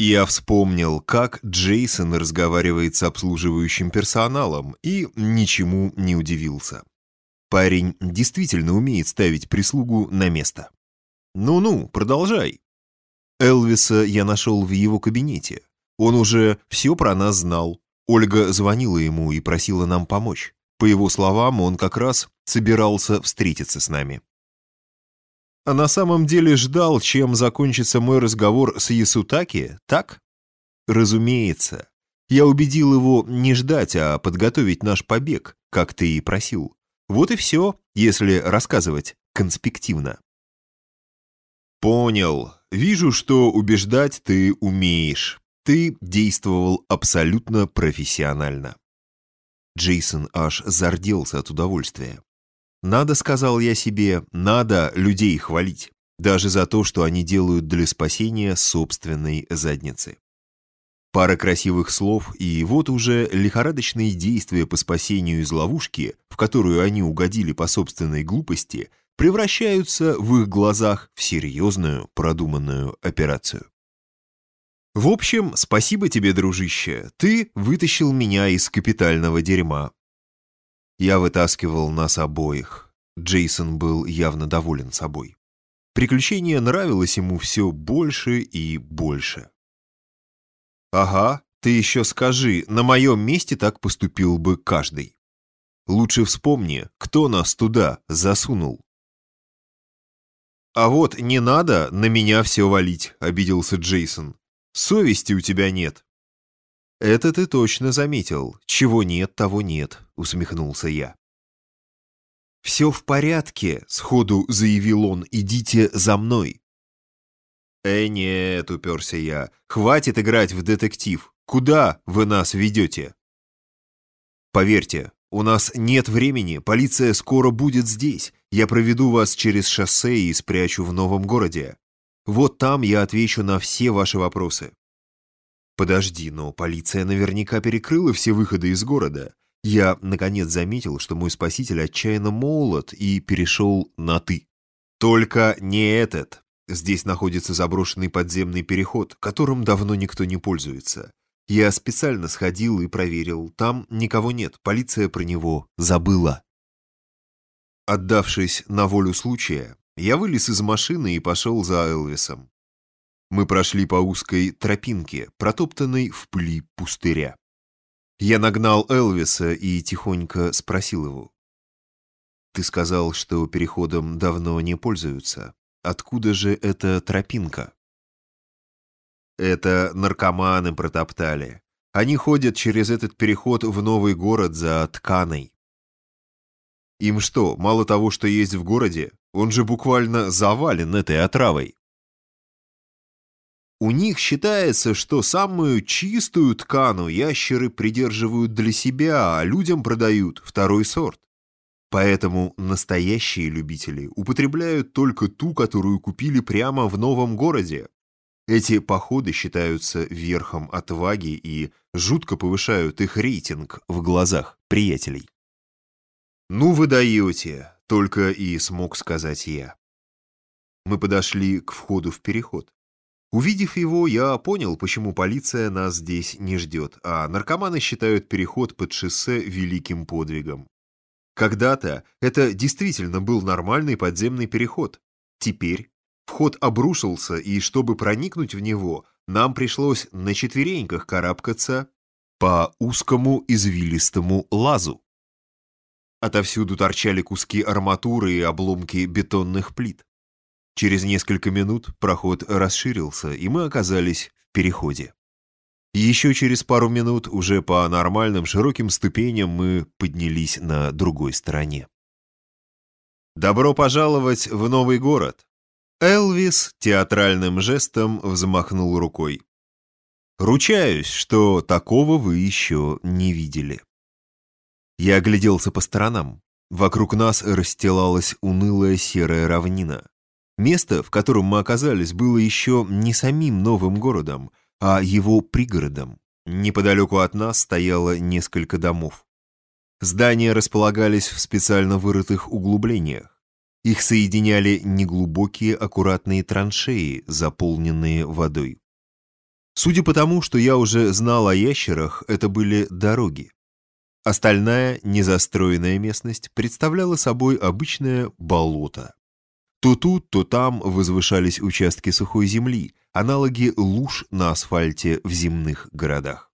Я вспомнил, как Джейсон разговаривает с обслуживающим персоналом и ничему не удивился. Парень действительно умеет ставить прислугу на место. «Ну-ну, продолжай». Элвиса я нашел в его кабинете. Он уже все про нас знал. Ольга звонила ему и просила нам помочь. По его словам, он как раз собирался встретиться с нами. А на самом деле ждал, чем закончится мой разговор с Ясутаки, так? Разумеется. Я убедил его не ждать, а подготовить наш побег, как ты и просил. Вот и все, если рассказывать конспективно. Понял. Вижу, что убеждать ты умеешь. Ты действовал абсолютно профессионально. Джейсон аж зарделся от удовольствия. Надо, сказал я себе, надо людей хвалить, даже за то, что они делают для спасения собственной задницы. Пара красивых слов, и вот уже лихорадочные действия по спасению из ловушки, в которую они угодили по собственной глупости, превращаются в их глазах в серьезную, продуманную операцию. В общем, спасибо тебе, дружище, ты вытащил меня из капитального дерьма. Я вытаскивал нас обоих. Джейсон был явно доволен собой. Приключение нравилось ему все больше и больше. «Ага, ты еще скажи, на моем месте так поступил бы каждый. Лучше вспомни, кто нас туда засунул». «А вот не надо на меня все валить», — обиделся Джейсон. «Совести у тебя нет». «Это ты точно заметил. Чего нет, того нет», — усмехнулся я. «Все в порядке», — сходу заявил он, — «идите за мной». «Э, нет», — уперся я, — «хватит играть в детектив. Куда вы нас ведете?» «Поверьте, у нас нет времени, полиция скоро будет здесь. Я проведу вас через шоссе и спрячу в новом городе. Вот там я отвечу на все ваши вопросы». Подожди, но полиция наверняка перекрыла все выходы из города. Я, наконец, заметил, что мой спаситель отчаянно молод и перешел на «ты». Только не этот. Здесь находится заброшенный подземный переход, которым давно никто не пользуется. Я специально сходил и проверил. Там никого нет, полиция про него забыла. Отдавшись на волю случая, я вылез из машины и пошел за Элвисом. Мы прошли по узкой тропинке, протоптанной в пыли пустыря. Я нагнал Элвиса и тихонько спросил его. «Ты сказал, что переходом давно не пользуются. Откуда же эта тропинка?» «Это наркоманы протоптали. Они ходят через этот переход в новый город за тканой». «Им что, мало того, что есть в городе? Он же буквально завален этой отравой». У них считается, что самую чистую ткану ящеры придерживают для себя, а людям продают второй сорт. Поэтому настоящие любители употребляют только ту, которую купили прямо в новом городе. Эти походы считаются верхом отваги и жутко повышают их рейтинг в глазах приятелей. «Ну вы даете», — только и смог сказать я. Мы подошли к входу в переход. Увидев его, я понял, почему полиция нас здесь не ждет, а наркоманы считают переход под шоссе великим подвигом. Когда-то это действительно был нормальный подземный переход. Теперь вход обрушился, и чтобы проникнуть в него, нам пришлось на четвереньках карабкаться по узкому извилистому лазу. Отовсюду торчали куски арматуры и обломки бетонных плит. Через несколько минут проход расширился, и мы оказались в переходе. Еще через пару минут уже по нормальным широким ступеням мы поднялись на другой стороне. «Добро пожаловать в новый город!» Элвис театральным жестом взмахнул рукой. «Ручаюсь, что такого вы еще не видели». Я огляделся по сторонам. Вокруг нас расстилалась унылая серая равнина. Место, в котором мы оказались, было еще не самим новым городом, а его пригородом. Неподалеку от нас стояло несколько домов. Здания располагались в специально вырытых углублениях. Их соединяли неглубокие аккуратные траншеи, заполненные водой. Судя по тому, что я уже знал о ящерах, это были дороги. Остальная незастроенная местность представляла собой обычное болото. То тут, то там возвышались участки сухой земли, аналоги луж на асфальте в земных городах.